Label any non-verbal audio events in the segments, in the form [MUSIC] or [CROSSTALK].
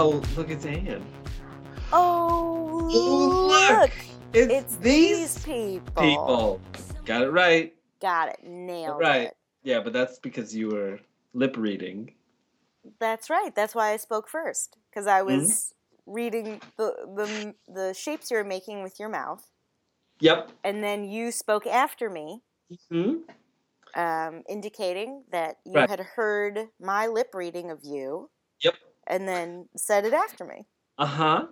Oh, look, it's Anne. Oh, Oh, look! It's, It's these these people. people. Got it right. Got it. Nailed Right. it. Yeah, but that's because you were lip reading. That's right. That's why I spoke first because I Mm-hmm. was reading the, the the shapes you were making with your mouth, Yep. and then you spoke after me, Hmm. um, indicating that you Right. had heard my lip reading of you, Yep. And then said it after me. Uh huh.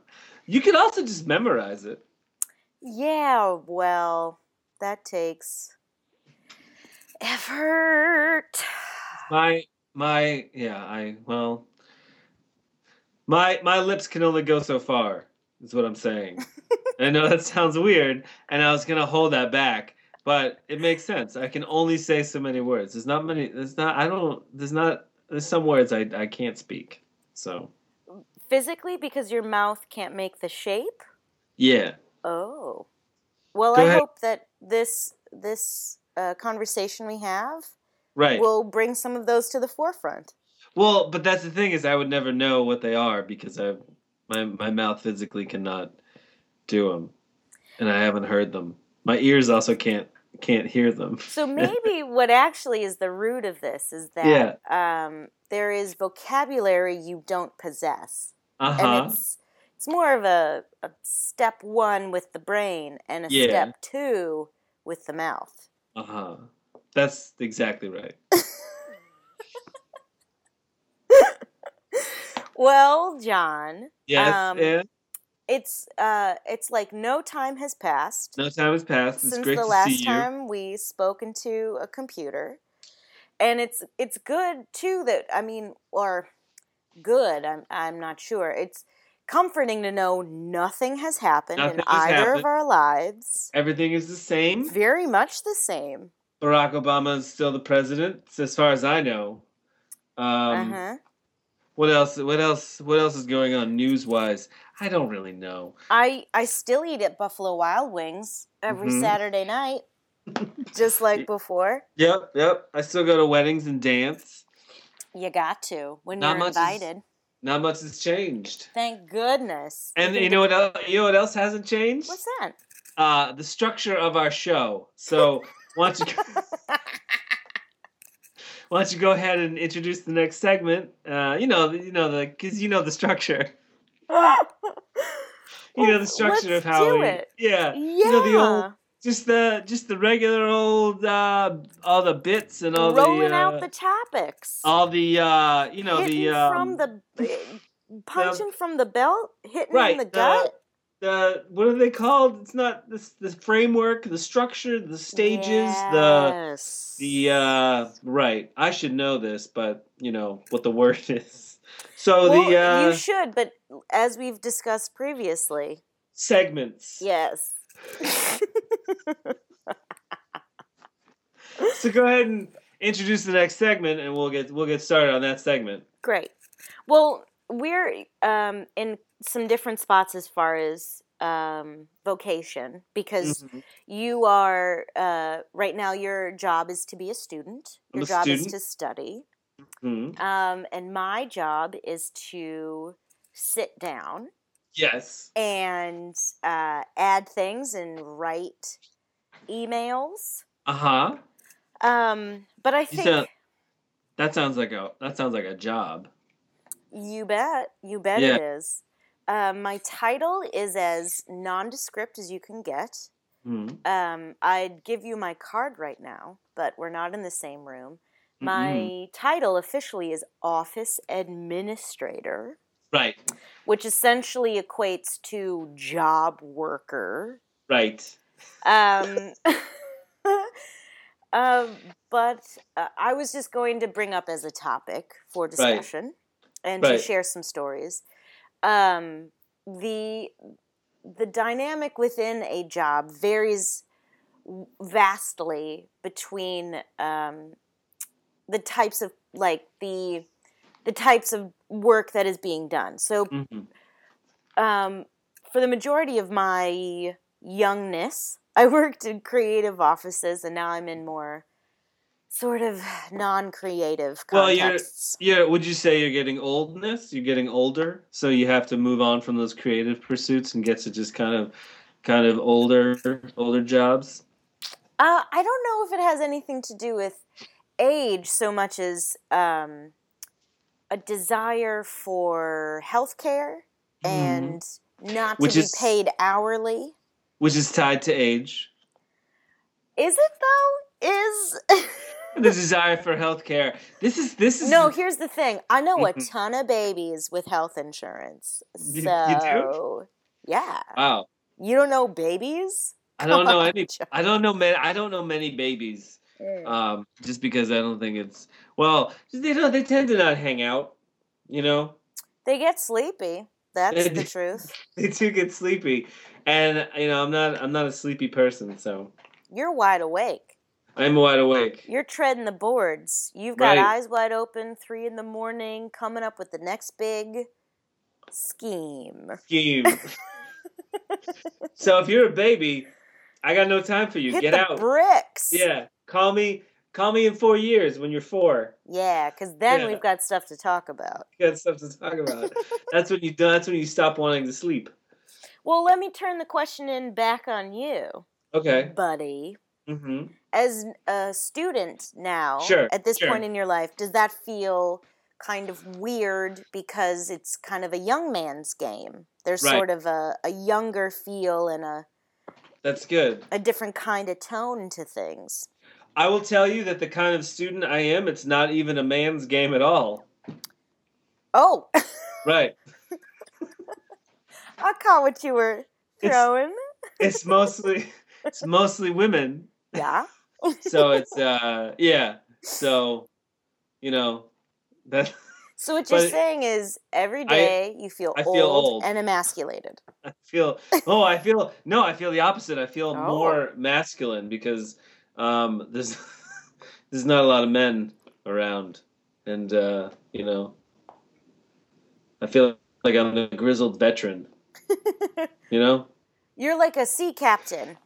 You could also just memorize it. Yeah, well, that takes effort. My my yeah. I well. My my lips can only go so far. Is what I'm saying. [LAUGHS] I know that sounds weird, and I was gonna hold that back, but it makes sense. I can only say so many words. There's not many. There's not. I don't. There's not. There's some words I I can't speak. So Physically, because your mouth can't make the shape. yeah. Oh, well, Go I ahead. hope that this this uh, conversation we have Right. will bring some of those to the forefront. Well, but that's the thing is I would never know what they are because I my my mouth physically cannot do them, and I haven't heard them. My ears also can't can't hear them. So [LAUGHS] maybe what actually is the root of this is that um, there is vocabulary you don't possess, Uh and huh. it's it's more of a, a step one with the brain and a Yeah. step two with the mouth. Uh huh. That's exactly right. [LAUGHS] Well, John, Yes. Um, yeah. It's uh, it's like no time has passed. No time has passed. It's since the last see you. time we spoke into a computer and it's it's good too that i mean or good i'm i'm not sure it's comforting to know nothing has happened Nothing in has either happened. of our lives Everything is the same. very much the same Barack Obama is still the president, as far as I know. Um, uh-huh What else? What else? What else is going on news wise? I don't really know. i i still eat at buffalo wild wings every Mhm. saturday night just like [LAUGHS] before Yep, yep. I still go to weddings and dance. you got to when Not you're is- invited Not much has changed. thank goodness And can you know what? Else, you know what else hasn't changed? what's that Uh, the structure of our show. So why don't you [LAUGHS] why don't you go ahead and introduce the next segment? Uh, you know, you know the because you know the structure. [LAUGHS] You know the structure let's of how do we, it. yeah, yeah you know the old just the just the regular old uh all the bits and all rolling the uh, out the topics, all the uh you know hitting the [LAUGHS] um, from the punching from the belt, hitting in right the the, gut. The what are they called? It's not this the framework, the structure, the stages, the the uh right. I should know this, but you know what the word [LAUGHS] is. So well, the uh you should, but as we've discussed previously, segments. yes. [LAUGHS] So go ahead and introduce the next segment, and we'll get we'll get started on that segment. Great. Well, we're um, in some different spots as far as um, vocation because Mhm. you are uh, right now. Your job is to be a student. Your a job is to study. Mhm. Um, and my job is to sit down Yes. and uh, add things and write emails. Uh huh. Um, but I think sound- That sounds like a that sounds like a job. you bet, you bet Yeah. it is. Um, my title is as nondescript as you can get. Mhm. Um, I'd give you my card right now, but we're not in the same room. My Mm-mm. title officially is Office Administrator. Right. which essentially equates to job worker. Right. Um, [LAUGHS] um, but uh, I was just going to bring up as a topic for discussion and to share some stories. Um, the the dynamic within a job varies vastly between um, the types of like the the types of work that is being done. So hmm um, for the majority of my youngness, I [LAUGHS] worked in creative offices, and now I'm in more sort of non-creative contexts. Well, you're- would you say you're getting oldness? You're getting older, so you have to move on from those creative pursuits and get to just kind of, kind of older, older jobs. Uh, I don't know if it has anything to do with age so much as um, a desire for health care and not Mm-hmm. Which to be is- paid hourly. which is tied to age. Is it though? Is [LAUGHS] [LAUGHS] The desire for health care. This is this is no. Here's the thing. I know a Mhm. ton of babies with health insurance. You- So you do? yeah, wow. you don't know babies. I don't know any. [LAUGHS] I don't know many. I don't know many babies. Um, just because I don't think it's well. They don't. They tend to not hang out. You know, They get sleepy. That's They the truth. [LAUGHS] they do get sleepy, and you know I'm not. I'm not a sleepy person, so You're wide awake. I'm wide awake. You're treading the boards. You've got Right. eyes wide open, three in the morning, coming up with the next big scheme. Scheme. [LAUGHS] so if you're a baby, I got no time for you. Hit Get the out. bricks. Yeah. Call me. Call me in four years when you're four. Yeah, because then Yeah. we've got stuff to talk about. You got stuff to talk about. that's when you. That's when you stop wanting to sleep. Well, let me turn the question in back on you, Okay. buddy. Mm-hmm. As a student now, Sure, at this sure. point in your life, does that feel kind of weird because it's kind of a young man's game? There's Right. sort of a, a younger feel and a, That's good. a different kind of tone to things. I will tell you that the kind of student I am, it's not even a man's game at all. Oh, Right. [LAUGHS] I caught what you were It's- throwing. It's mostly it's mostly women. yeah. So it's uh yeah. So you know that [LAUGHS] So what you're saying is every day you feel, I old, feel old. and emasculated. [LAUGHS] I feel oh I feel no I feel the opposite. I feel Oh. more masculine because um there's [LAUGHS] there's not a lot of men around and uh you know I feel like I'm a grizzled veteran. You know? You're like a sea captain.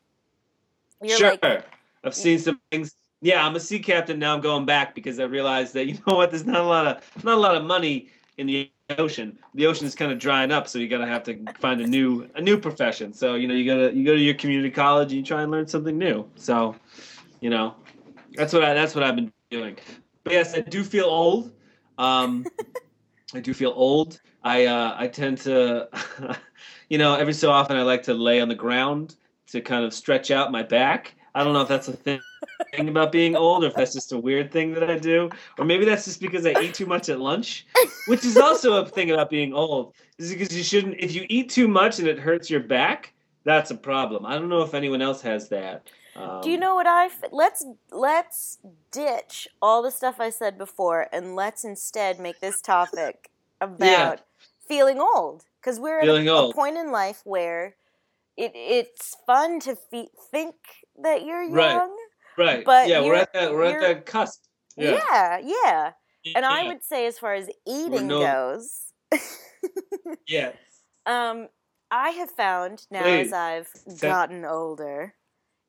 You're sure. like I've seen some things. Yeah, I'm a sea captain now. I'm going back because I realized that [LAUGHS] you know what? There's not a lot of not a lot of money in the ocean. The ocean is kind of drying up, so you gotta have to find a new a new profession. So you know you gotta you go to your community college and you try and learn something new. So you know that's what I that's what I've been doing. But yes, I do feel old. Um, [LAUGHS] I do feel old. I uh, I tend to, [LAUGHS] you know, every so often I like to lay on the ground to kind of stretch out my back. I don't know if that's a thing about being old or if that's just a weird thing that I do. Or maybe that's just because I eat too much at lunch, which is also a thing about being old. Is because you shouldn't, if you eat too much and it hurts your back, that's a problem. I don't know if anyone else has that. Um, Do you know what I? Let's let's ditch all the stuff I said before, and let's instead make this topic [LAUGHS] about feeling old. Because we're Feeling at a, old. point in life where it it's fun to fe- think that you're young. Right. Right. but yeah, we're at that we're at that cusp. Yeah. yeah, yeah, And I would say, as far as eating no- goes, [LAUGHS] Yeah. um, I have found now Wait. as I've gotten older,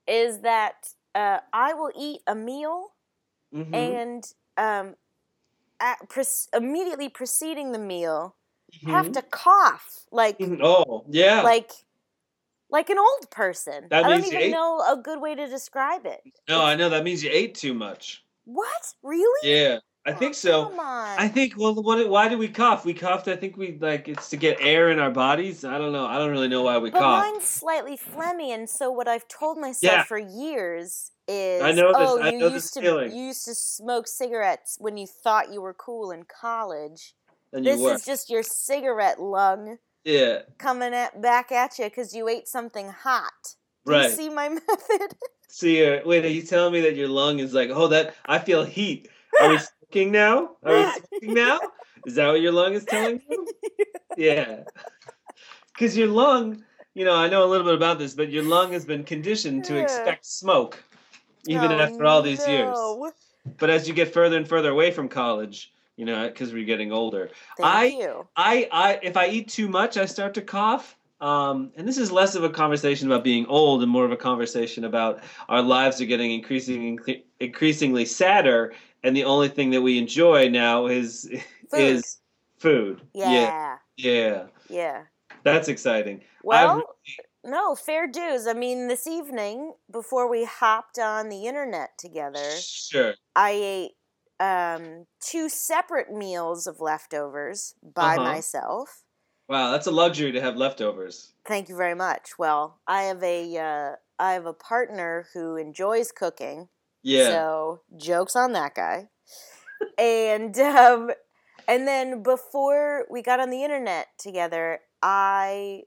is that uh, I will eat a meal Mhm. and um, at, pre- immediately preceding the meal, have Mhm. to cough like Mhm. Oh, yeah. like like an old person. That I don't even ate- know a good way to describe it. no, I know that means you ate too much. What? Really? Yeah, I think Oh, so. Come on. I think well, what? Why do we cough? We coughed. I think we like it's to get air in our bodies. I don't know. I don't really know why we but cough. mine's slightly phlegmy, and so what I've told myself Yeah. for years is, I know this- oh, I you know used to feeling." you used to smoke cigarettes when you thought you were cool in college. And This is just your cigarette lung yeah, coming at, back at you because you ate something hot. Do right. you see my [LAUGHS] method? See, uh, wait, are you telling me that your lung is like, oh, that I feel heat? Are we [LAUGHS] smoking now? Are we smoking now? Is that what your lung is telling you? [LAUGHS] Yeah. Because your lung, you know, I know a little bit about this, but your lung has been conditioned to expect smoke, even Oh, after all these years. But as you get further and further away from college, you know, because we're getting older, Thank I- you. I, I, if I eat too much, I start to cough. um, and this is less of a conversation about being old and more of a conversation about our lives are getting increasingly increasingly sadder, and the only thing that we enjoy now is Food. is food. Yeah. yeah, Yeah. that's exciting. Well, no, fair dues. I mean, this evening, before we hopped on the internet together, Sure. I ate um, two separate meals of leftovers by Uh-huh. myself. Wow, that's a luxury to have leftovers. Thank you very much. Well, I have a uh, I have a partner who enjoys cooking. Yeah. So jokes on that guy. and um, and then before we got on the internet together, I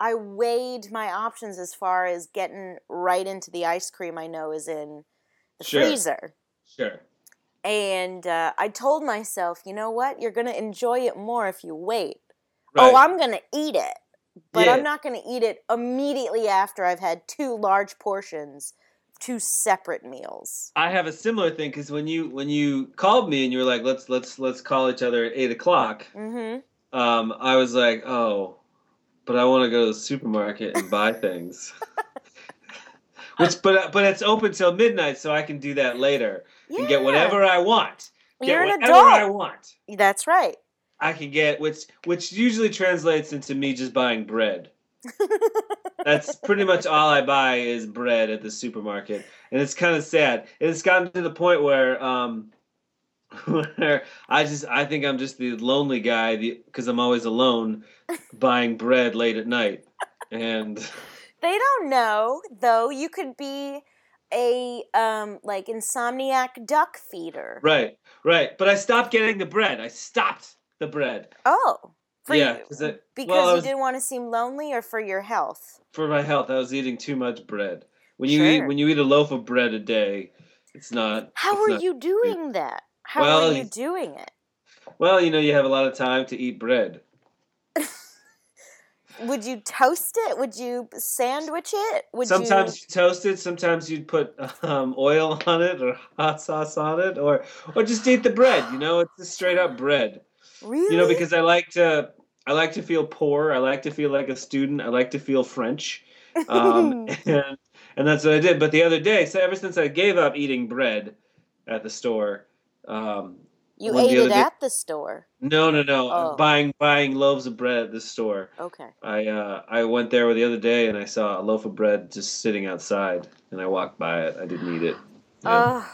I weighed my options as far as getting right into the ice cream I know is in the Sure. freezer. Sure. And uh, I told myself, you know what? You're gonna enjoy it more if you wait. Right. Oh, I'm gonna eat it, but Yeah. I'm not gonna eat it immediately after I've had two large portions, two separate meals. I have a similar thing because when you when you called me and you were like, let's let's let's call each other at eight o'clock, Mm-hmm. um, I was like, oh, but I want to go to the supermarket and buy things. [LAUGHS] Which, but but it's open till midnight, so I can do that later and get whatever I want. Get You're an whatever I want. That's right. I can get which which usually translates into me just buying bread. [LAUGHS] That's pretty much all I buy is bread at the supermarket, and it's kind of sad. And it's gotten to the point where um, [LAUGHS] where I just I think I'm just the lonely guy because I'm always alone [LAUGHS] buying bread late at night, and They don't know though. You could be a um like insomniac duck feeder. right, right. But I stopped getting the bread. I stopped the bread. Oh, for yeah, you, 'cause it- because well, you was- didn't want to seem lonely, or for your health. for my health. I was eating too much bread. When you Sure. eat when you eat a loaf of bread a day, it's not. How it's are not- you doing that? How Well, are you- doing it? Well, you know, you have a lot of time to eat bread. [LAUGHS] Would you toast it? Would you sandwich it? Would sometimes you? you toast it. Sometimes you'd put um, oil [LAUGHS] on it or hot sauce on it, or or just eat the bread. You know, it's just straight up bread. Really? You know, because I like to I like to feel poor. I like to feel like a student. I like to feel French, um, [LAUGHS] [LAUGHS] and and that's what I did. But the other day, so ever since I gave up eating bread at the store, um, you ate it day- at the store. no, no, no, Oh. buying buying loaves of bread at the store. Okay. I uh, I went there the other day and I saw a loaf of bread just sitting outside, and I walked by it. I didn't eat it. Yeah. Oh,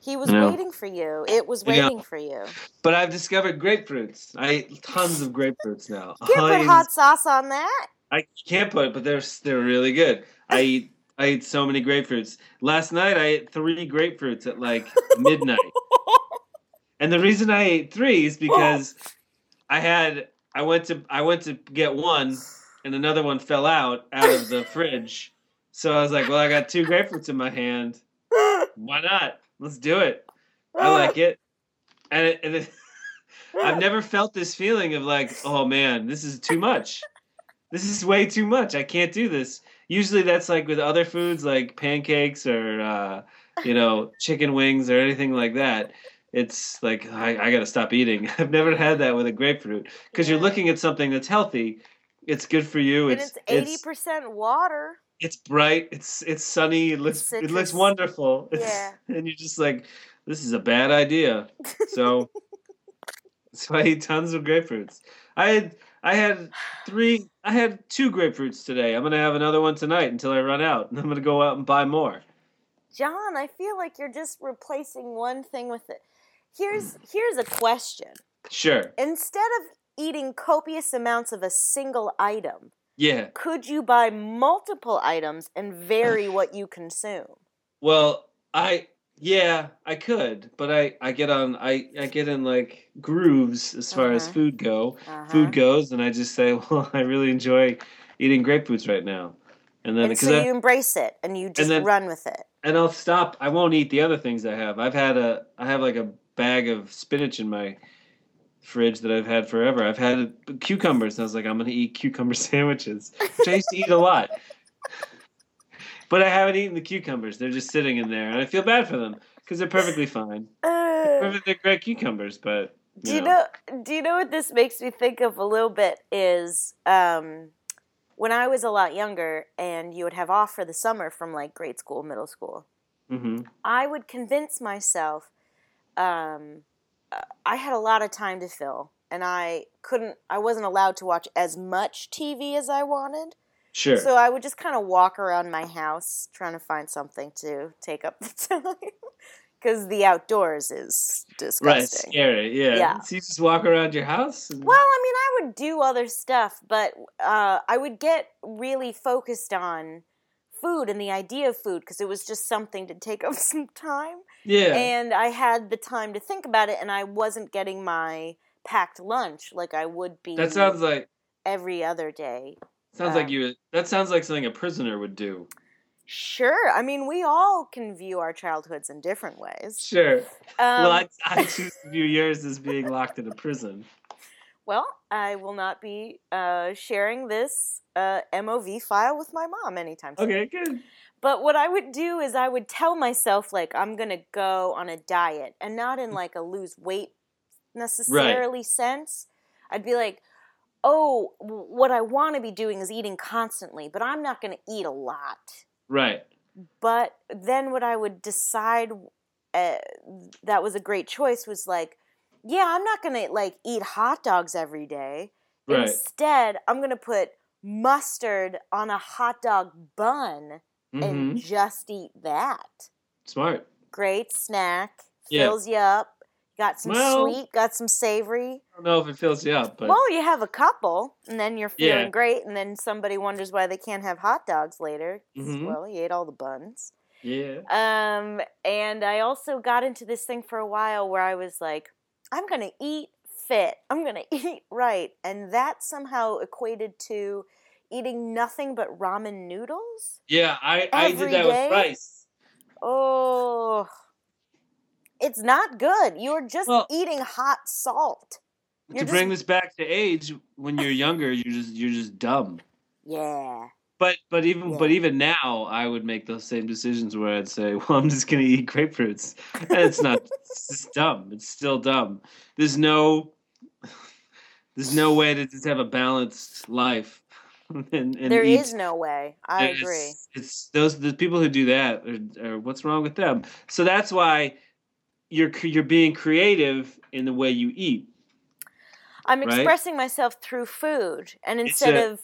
he was Yeah. waiting for you. It was Yeah. waiting for you. but I've discovered grapefruits. I eat tons of grapefruits now. You can't put hot sauce on that. I can't put it, but they're they're really good. I [LAUGHS] eat I eat so many grapefruits. Last night I ate three grapefruits at like [LAUGHS] midnight, and the reason I ate three is because [LAUGHS] I had I went to I went to get one, and another one fell out out of the fridge. So I was like, well, I got two grapefruits in my hand. Why not? Let's do it. I like it, and it, and it, [LAUGHS] I've never felt this feeling of like, oh man, this is too much. This is way too much. I can't do this. Usually that's like with other foods like pancakes or uh, you know chicken wings or anything like that. It's like I, I got to stop eating. [LAUGHS] I've never had that with a grapefruit because you're looking at something that's healthy. It's good for you. and It's eighty percent water. it's bright. It's it's sunny. It looks it looks wonderful. [LAUGHS] It's, Yeah. and you're just like, this is a bad idea. So [LAUGHS] so I eat tons of grapefruits. I had I had three. I had two grapefruits today. I'm gonna have another one tonight until I run out, and I'm gonna go out and buy more. John, I feel like you're just replacing one thing with it. Here's here's a question. Sure. Instead of eating copious amounts of a single item, Yeah. could you buy multiple items and vary [SIGHS] what you consume? Well, I yeah I could, but I I get on I I get in like grooves as far as Uh-huh. food go. Uh-huh. Food goes, and I just say, [LAUGHS] well, I really enjoy eating grapefruits right now, and then and so I, you embrace it and you just then- run with it. and I'll stop. I won't eat the other things I have. I've had a I have like a bag of spinach in my fridge that I've had forever. I've had cucumbers, and I was like, I'm gonna eat cucumber [LAUGHS] sandwiches, which I used to eat a lot. But I haven't eaten the cucumbers. They're just sitting in there, and I feel bad for them because they're perfectly fine. [LAUGHS] Uh, They're great cucumbers, but do you know? Do you know what this makes me think of a little bit? Is um, when I was a lot younger and you would have off for the summer from like grade school, middle school, hmm I would convince myself um, I had a lot of time to fill and I couldn't, I wasn't allowed to watch as much TV as I wanted. Sure. So I would just kind of walk around my house trying to find something to take up the [LAUGHS] time. Because the outdoors is disgusting. right. Scary. Yeah. Yeah. So you just walk around your house. and- Well, I mean, I would do other stuff, but uh, I would get really focused on food and the idea of food because it was just something to take [LAUGHS] up some time. yeah. And I had the time to think about it, and I wasn't getting my packed lunch like I would be that sounds like every other day. sounds like Uh, you. That sounds like something a prisoner would do. Sure. I mean, we all can view our childhoods in different ways. Sure. Um, well, I, I choose to view yours as being locked in a prison. Well, I will not be uh, sharing this uh, MOV file with my mom anytime soon. Okay. Good. But what I would do is I would tell myself like I'm gonna go on a diet, and not in like a lose weight necessarily sense. I'd be like, oh, w- what I want to be doing is eating constantly, but I'm not gonna eat a lot. Right. But then what I would decide uh, that was a great choice was like, yeah, I'm not gonna like eat hot dogs every day. Right. Instead, I'm gonna put mustard on a hot dog bun hmm and just eat that. Smart. Great snack, Yeah. fills you up. Got some Well- sweet, got some savory. I don't know if it fills you up, but well, you have a couple, and then you're feeling Yeah. great, and then somebody wonders why they can't have hot dogs later. Mhm. Well, you ate all the buns. yeah. Um, and I also got into this thing for a while where I was like, I'm gonna eat fit. I'm gonna [LAUGHS] eat right, and that somehow equated to eating nothing but ramen noodles. Yeah, I, I did that day? with rice. Oh, it's not good. You're just Well- eating hot salt. You're to bring this back to age, when you're younger, you're just you're just dumb. Yeah. But but even but even now, I would make those same decisions where I'd say, "Well, I'm just gonna eat grapefruits." And it's not. it's dumb. It's still dumb. There's no. There's no way to just have a balanced life. [LAUGHS] and, and There eat. is no way. I agree. It's those the people who do that. Are, what's wrong with them? So that's why you're you're being creative in the way you eat. I'm right? expressing myself through food, and instead a- of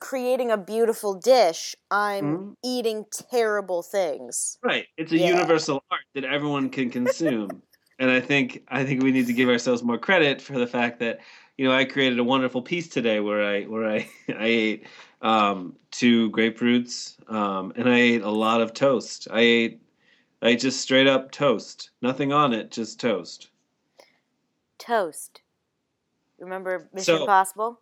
creating a beautiful dish, I'm Mhm. eating terrible things. Right. It's a Yeah. universal art that everyone can consume. [LAUGHS] and I think I think we need to give ourselves more credit for the fact that you know I created a wonderful piece today where I where I [LAUGHS] I ate um, two grapefruits um, and I ate a lot of toast. I ate I ate just straight up toast, nothing on it, just toast. Toast. Remember Mission So- Impossible?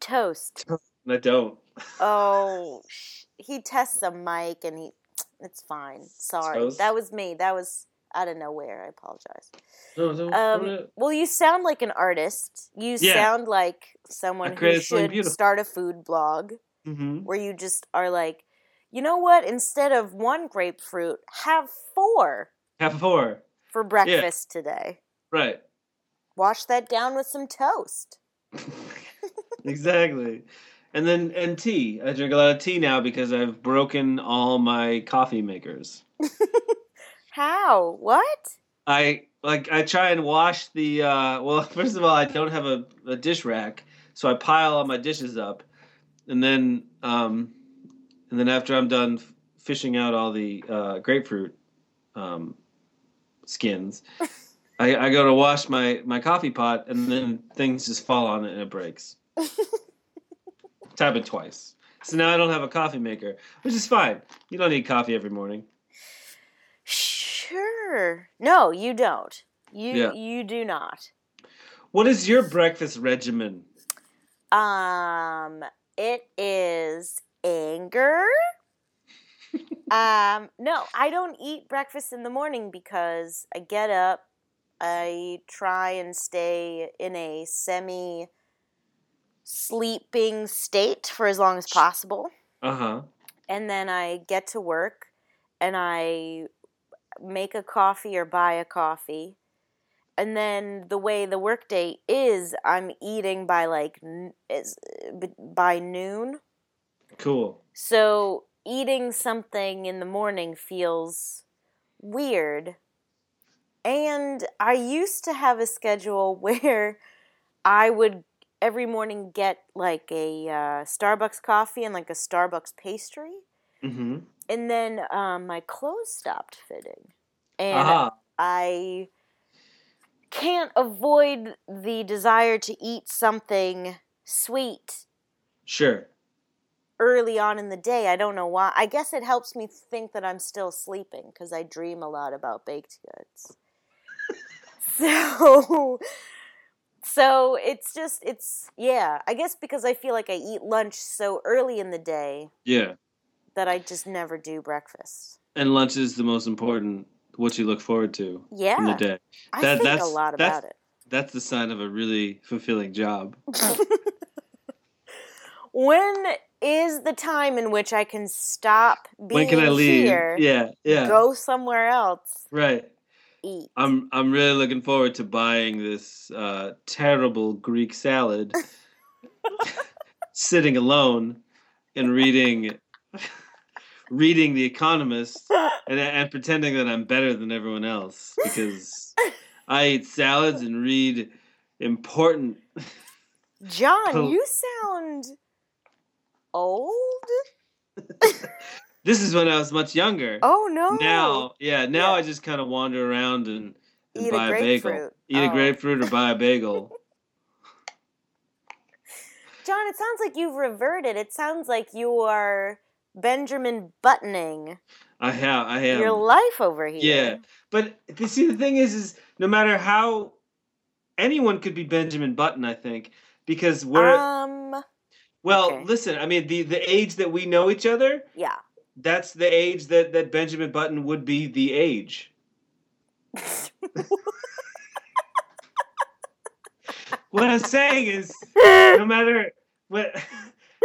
Toast. [LAUGHS] I don't. Oh, [LAUGHS] he tests a mic and he. [TSK] It's fine. Sorry. Toast? That was me. That was out of nowhere. I apologize. No, don't, Um, don't- well, you sound like an artist. You Yeah. sound like someone who should start a food blog Mhm. where you just are like, you know what? Instead of one grapefruit, have four Half four. for breakfast today. Right. Wash that down with some toast. [LAUGHS] exactly. And then and tea. I drink a lot of tea now because I've broken all my coffee makers. [LAUGHS] How? What? I like I try and wash the uh well [LAUGHS] first of all I don't have a, a dish rack, so I pile all my dishes up and then um and then after I'm done f- fishing out all the uh grapefruit um skins, [LAUGHS] I, I go to wash my my coffee pot and then things just fall on it and it breaks. [LAUGHS] it's happened twice. So now I don't have a coffee maker, which is fine. You don't need coffee every morning. Sure. No, you don't. You Yeah. you do not. What is your breakfast regimen? Um, it is anger. um, no, I don't eat breakfast in the morning because I get up, I try and stay in a semi sleeping state for as long as possible, Uh huh. and then I get to work and I make a coffee or buy a coffee. And then the way the workday is, I'm eating by like is by noon, Cool. So eating something in the morning feels weird. And I used to have a schedule [LAUGHS] where I would every morning get like a uh, Starbucks coffee and like a Starbucks pastry. Mm-hmm. And then um, my clothes stopped fitting. And Aha. I can't avoid the desire to eat something sweet Sure. early on in the day. I don't know why. I guess it helps me think that I'm still sleeping because I dream a lot about baked goods. [LAUGHS] so so it's just it's yeah, I guess because I feel like I eat lunch so early in the day Yeah. that I just never do breakfast. And lunch is the most important. What you look forward to yeah in the day. I That- think a that's- lot that's- about it. That's the sign of a really fulfilling job. [LAUGHS] when is the time in which I can stop being when can I leave? here, Yeah. Yeah. go somewhere else, Right. Eat? I'm I'm really looking forward to buying this uh, terrible Greek salad, [LAUGHS] sitting alone and reading reading The Economist and and pretending that I'm better than everyone else because I eat salads and read important. John, you sound old. [LAUGHS] This is when I was much younger. Oh no! Now, yeah, now Yeah. I just kind of wander around and, and Eat a buy a, bagel. grapefruit. Eat Oh. a grapefruit or buy a bagel. [LAUGHS] John, it sounds like you've reverted. It sounds like you are Benjamin buttoning I have, I am. your life over here. Yeah, but see, the thing is, is no matter how anyone could be Benjamin Button, I think, because we're Um. well. okay. Listen, I mean, the the age that we know each other, Yeah. That's the age that that Benjamin Button would be the age. [LAUGHS] What I'm saying is, no matter what. [LAUGHS]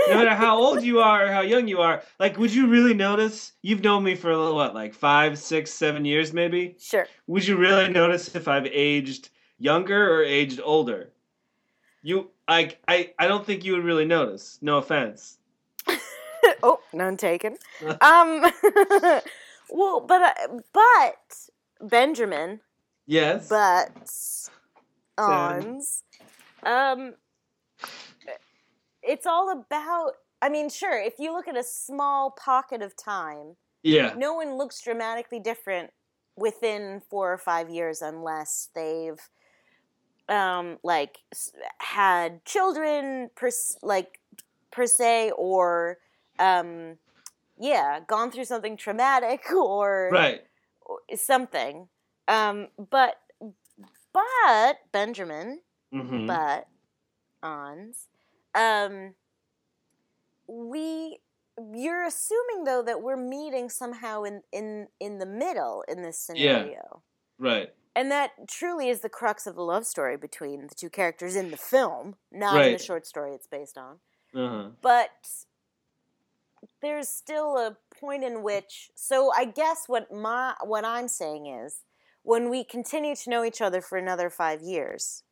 No matter how old you are or how young you are, like, would you really notice? You've known me for what, like five, six, seven years, maybe. sure. Would you really notice if I've aged younger or aged older? You, I, I, I don't think you would really notice. No offense. Oh, none taken. um. [LAUGHS] well, but uh, but Benjamin, Yes. but ons, um, it's all about. I mean, sure. If you look at a small pocket of time, yeah. no one looks dramatically different within four or five years unless they've um like had children per like per se or um yeah gone through something traumatic [LAUGHS] or, Right. or something um but but benjamin Mm-hmm. but ons um we you're assuming though that we're meeting somehow in in in the middle in this Yeah. scenario right. and that truly is the crux of the love story between the two characters in the film not in the short story it's based on Uh-huh. but there's still a point in which so i guess what my what i'm saying is when we continue to know each other for another five years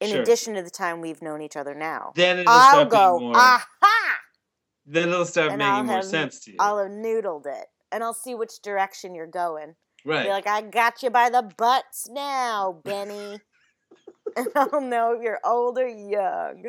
in Sure. addition to the time we've known each other now Then it'll i'll start go more. aha then it'll start and making I'll more have- sense to you. i'll have noodled it and i'll see which direction you're going right. be like i got you by the butts now benny [LAUGHS] [LAUGHS] and i'll know if you're old or young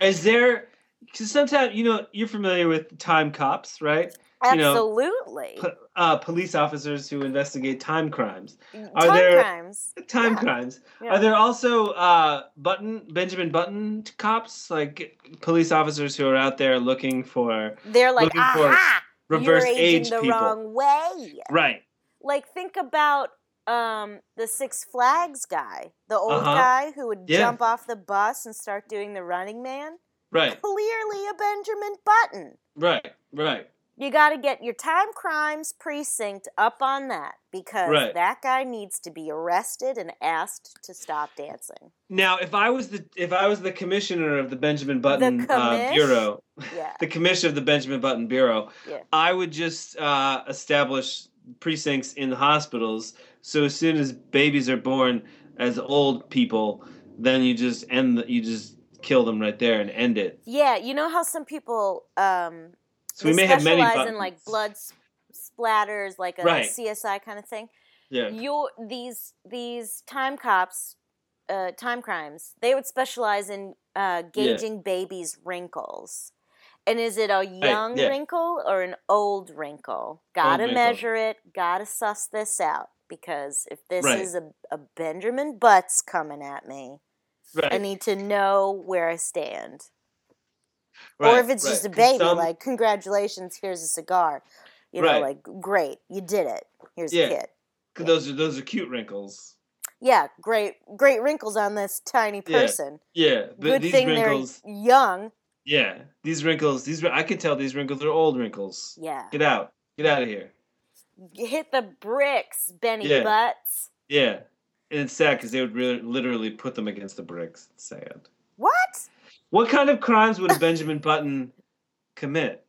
Is there? Because sometimes you know you're familiar with time cops, right? You know, absolutely Po- uh, police officers who investigate time crimes. time are there- crimes Time Yeah. crimes. Yeah. Are there also uh, Button Benjamin Button cops, like police officers who are out there looking for They're like, looking for aha, reverse you're age the people? wrong way. Right. Like, think about um, the Six Flags guy, the old Uh-huh. guy who would Yeah. jump off the bus and start doing the Running Man. Right. Clearly a Benjamin Button. Right. Right. You got to get your time crimes precinct up on that because Right. that guy needs to be arrested and asked to stop dancing. Now, if I was the if I was the commissioner of the Benjamin Button uh, commish? bureau, Yeah. [LAUGHS] the commission of the Benjamin Button bureau, Yeah. I would just uh, establish precincts in the hospitals. So as soon as babies are born as old people, then you just end the, you just kill them right there and end it. Yeah, you know how some people um So we may have many specialize in like blood splatters, like a Right. CSI kind of thing. Yeah. Your these these time cops, uh, time crimes, they would specialize in uh, gauging babies' wrinkles. And is it a young yeah. wrinkle or an old wrinkle? Gotta measure it. Gotta suss this out because if this Right. is a, a Benjamin Butts coming at me, Right. I need to know where I stand. or if it's just a baby, some- like congratulations, here's a cigar. You know, like great, you did it. Here's Yeah. a kid. 'cause those are those are cute wrinkles. Yeah, great, great wrinkles on this tiny person. Yeah, but Good these thing wrinkles. they're young. Yeah, these wrinkles. These I can tell these wrinkles are old wrinkles. Yeah, Get out. Get out of here. hit the bricks, Benny Yeah. Butts. Yeah, it's sad because they would really, literally put them against the bricks. It's sad. What? What kind of crimes would [LAUGHS] Benjamin Button commit?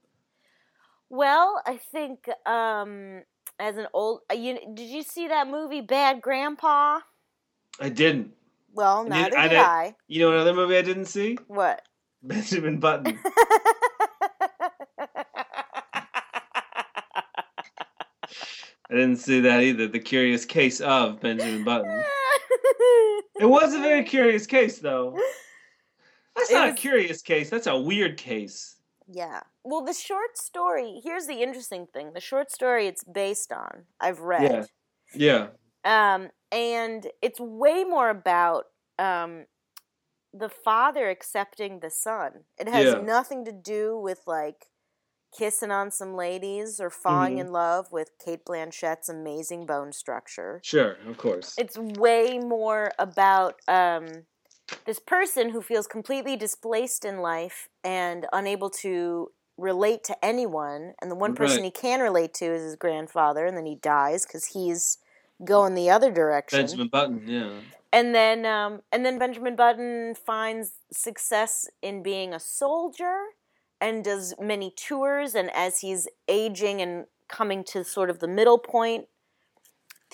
Well, I think um as an old, uh, you did you see that movie Bad Grandpa? I didn't. Well, neither I did did- I. You know another movie I didn't see? What? [LAUGHS] Benjamin Button. [LAUGHS] I didn't see that either. The Curious Case of Benjamin Button. [LAUGHS] It was a very curious case, though. That's It not was- a curious case. That's a weird case. Yeah. Well, the short story, here's the interesting thing. The short story it's based on, I've read. Yeah. Yeah. Um, and it's way more about um, the father accepting the son. It has Yeah. nothing to do with like kissing on some ladies or falling Mhm. in love with Cate Blanchett's amazing bone structure. Sure, of course. It's way more about um, this person who feels completely displaced in life and unable to relate to anyone. And the one person Right. he can relate to is his grandfather, and then he dies because he's going the other direction. Benjamin Button, yeah. And then, um, and then Benjamin Button finds success in being a soldier and does many tours. And as he's aging and coming to sort of the middle point,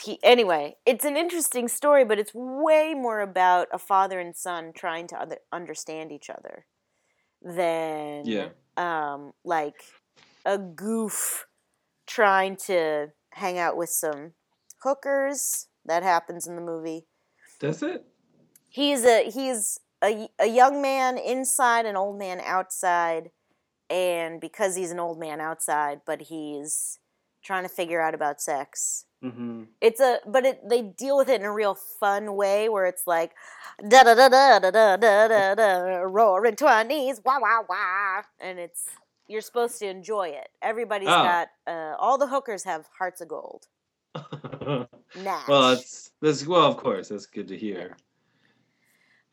he anyway, it's an interesting story, but it's way more about a father and son trying to other, understand each other than Yeah. um, like a goof trying to hang out with some hookers. That happens in the movie. Does it? He's a he's a, a young man inside, an old man outside, and because he's an old man outside, but he's trying to figure out about sex. Mm-hmm. It's a but it they deal with it in a real fun way where it's like da da da da da da da da da roaring twenties wah wah wah and it's you're supposed to enjoy it. Everybody's Oh. got uh, all the hookers have hearts of gold. [LAUGHS] Natch. well, it's that's well, of course, that's good to hear.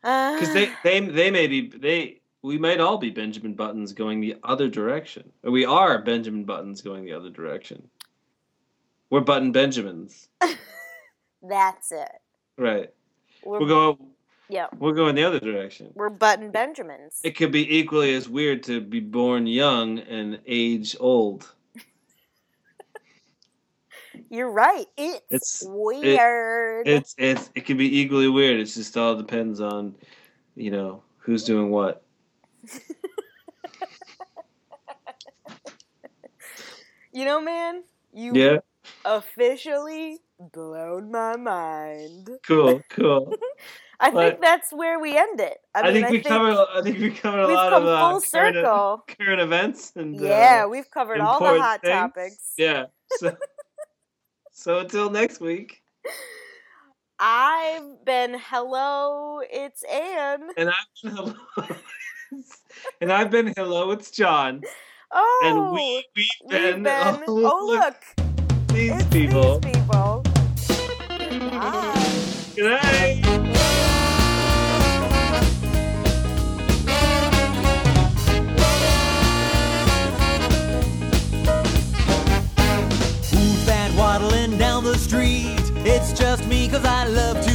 Because Uh, they, they they may be they we might all be Benjamin Buttons going the other direction. Or we are Benjamin Buttons going the other direction. We're Button Benjamins. [LAUGHS] that's it. Right. We're, We're going yeah, we're going the other direction. we're button Benjamins. It could be equally as weird to be born young and age old. [LAUGHS] You're right. It's, It's- weird. It's it's it can be equally weird. It just all depends on, you know, who's doing what. [LAUGHS] you know, man, you Yeah. officially blown my mind. Cool. Cool. [LAUGHS] I But- think that's where we end it. I, I, mean, think I we covered. I think we covered a lot of uh, full current, circle. current events and yeah, uh, we've covered all the hot things. topics. Yeah. So, so until next week, I've been hello, it's Anne. and I've been hello, [LAUGHS] [LAUGHS] and I've been hello. It's John, Oh, and we oh, we've we've been, been. oh, Oh, look, these it's people. these people. Bye. Good ah. night. Who's that waddling down the street? It's just me, cause I love to